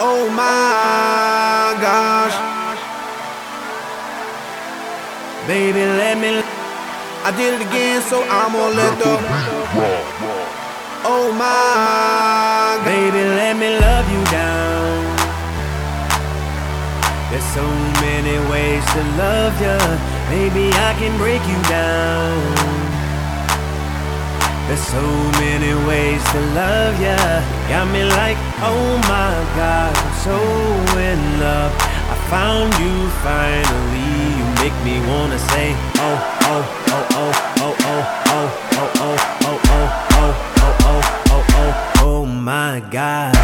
Oh my gosh. Baby, let me. I did it again, so I'm gonna let the. Oh my. Baby, let me love you down. There's so many ways to love you. Maybe I can break you down. There's so many ways to love ya. Got me like, oh my God, I'm so in love. I found you finally. You make me wanna say, oh, oh, oh, oh, oh, oh, oh, oh, oh, oh, oh, oh, oh, oh, oh, oh, oh my gosh.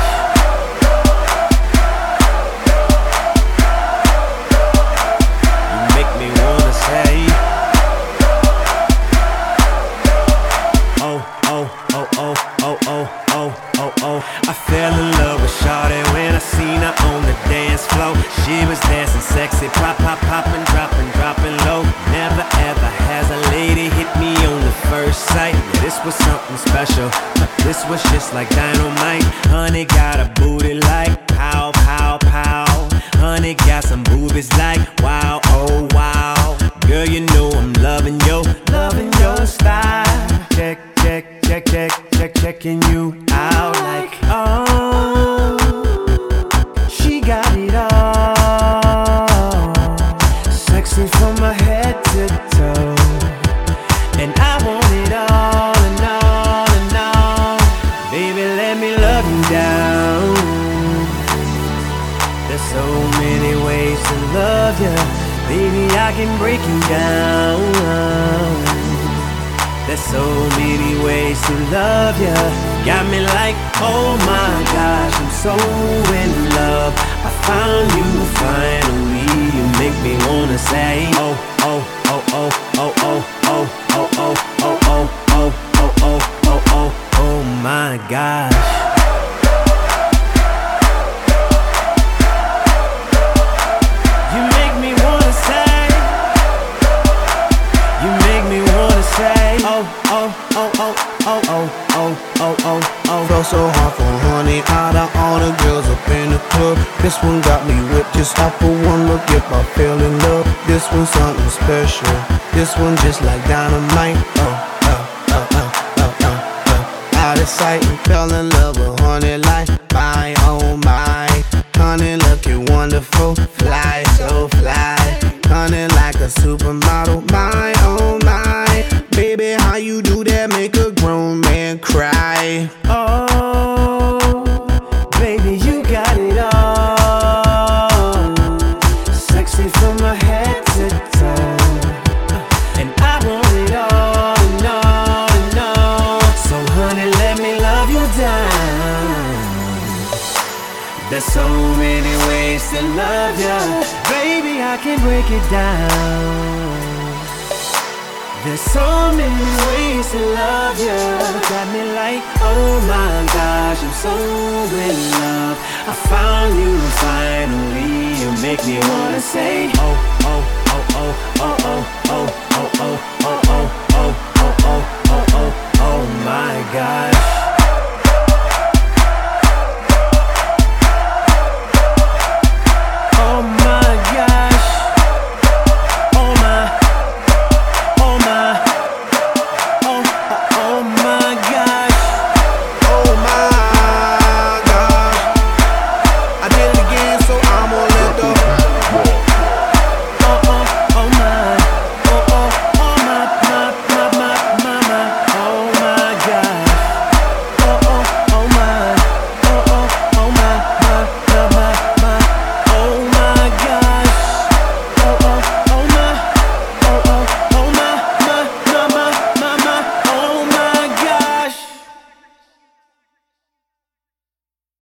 I fell in love with Shawty when I seen her on the dance floor. She was dancing sexy, pop, pop, popping, dropping, dropping low. Never ever has a lady hit me on the first sight. Yeah, this was something special. This was just like dynamite. Honey got a booty like Baby, I can break you down. There's so many ways to love you. Got me like, oh my gosh, I'm so in love. I found you finally. You make me wanna say, oh, oh, Oh, oh, oh, oh, oh, oh, oh, oh, oh, oh. Felt so hard for honey out of all the girls up in the club. This one got me whipped just off of one look. If I fell in love, this one's something special. This one just like dynamite. Oh, oh, oh, oh, oh, oh, oh. Out of sight and fell in love with honey like my oh my. Honey looking wonderful, Oh, baby, you got it all. Sexy from my head to toe. And I want it all and all and all. So, honey, let me love you down. There's so many ways to love ya. Baby, I can break it down. There's so many ways to love you. Got me like, oh my gosh, I'm so in love. I found you finally. You make me wanna say, oh, oh, oh, oh, oh, oh, oh, oh, oh, oh, oh, oh,